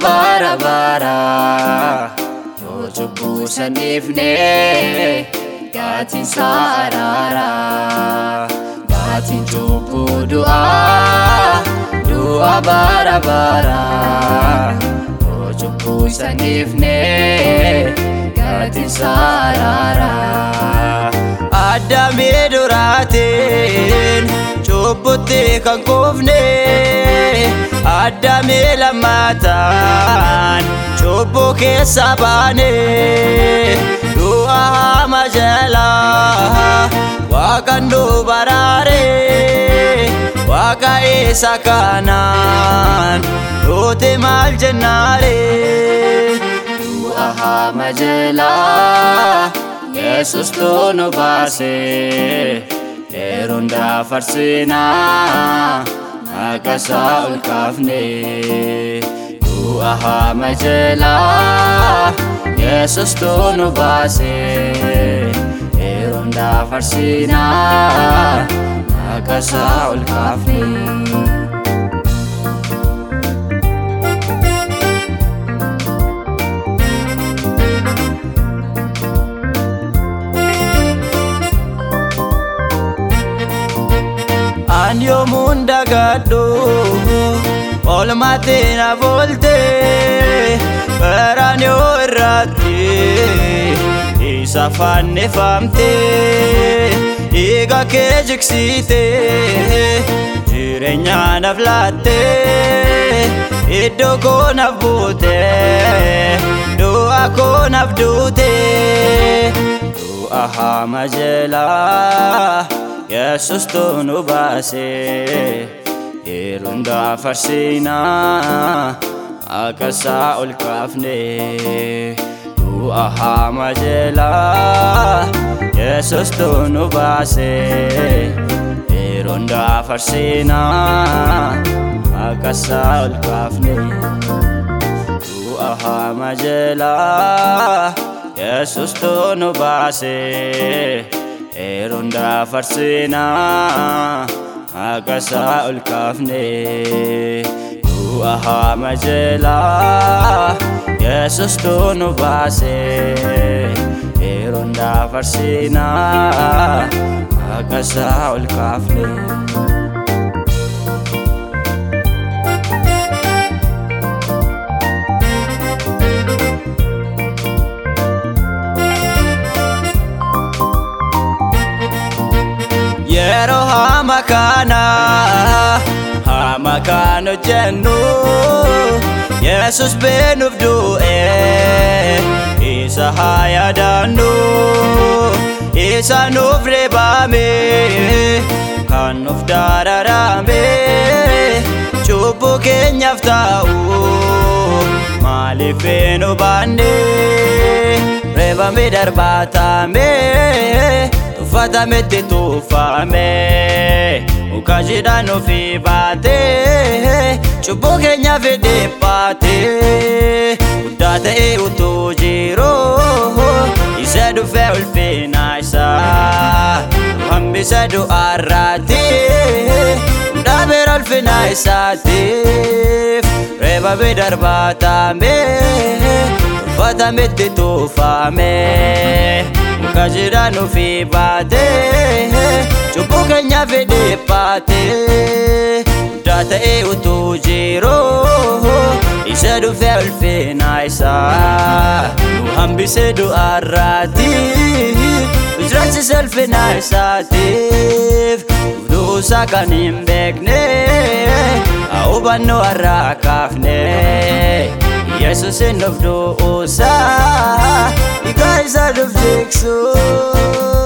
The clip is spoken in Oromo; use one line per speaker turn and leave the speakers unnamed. Bye. bara bara yoo cubbuu sanniifne gaatiin saaraara gaatiin cubbuu du'aa du'a bara bara yoo cubbuu sanniifne gaatiin saaraara adda miiduraatiin cubbutti kan Addaamee lammaataan Cobbo keessa baanee Du'a hama jalaa Waaqan dubaraaree Waaqa isa e kanaan Doote maal jennaaree Du'a hama jalaa Yesus toonu baasee Eeroon daafarsinaa. Να καθάουλ Του αχά μετζελά Ιεσούς τον ου βάσιν φαρσίνα Να καθάουλ καφνί yoomuun dagaadhu olmaatti naaf oolte karaan yoo irratti isa fannifamte dhiiga kee jigsite jireenya naaf laatte iddoo koo naaf buute du'a koo naaf duute du'a hama Για σου στο νου βάζε Είρωντα αφασίνα Μα κασα υλκαφνε Του αχα μαζελα Για σου στο νου βάζε Είρωντα αφασίνα Μα κασα υλκαφνε Του αχα μαζελα Για σου στο νου hundaa farsinaa haqasaa ol kaafne du'a haa majeelaa yeesustu nu baase yeroo hundaa farsinaa haqasaa ol kaafne. yeroo haama kana haama kan hojjennu Yesus beenuuf du'ee isa haa yaadannu isa nuuf reebame kan nuuf dararame cubbuu keenyaaf ta'u maaliif nu baanne reebame darbaatame. Uffatametti tuffame Ukashiidhaan fi baatee Cubbuu keenya fidee baatee Guddaa ta'ee utuu jiruu Isa dhufee ulfina isaa Hambisa du'aarraati Dhaabeera ulfina isaatiif Reebabee darbaa taamee Uffatametti tuffame Kajiran ofii baatee cubbuu fi fedhee baatee guddaa ta'ee utuu jiruu isa dhufee ulfeenaa isaa nu hambisee du'aarraati jiraachisa ulfeenaa isaatiif duusaa kan hin beekne hubannoo har'aa kaafnee. send yesu sendovdoosa oh, you guys are the victims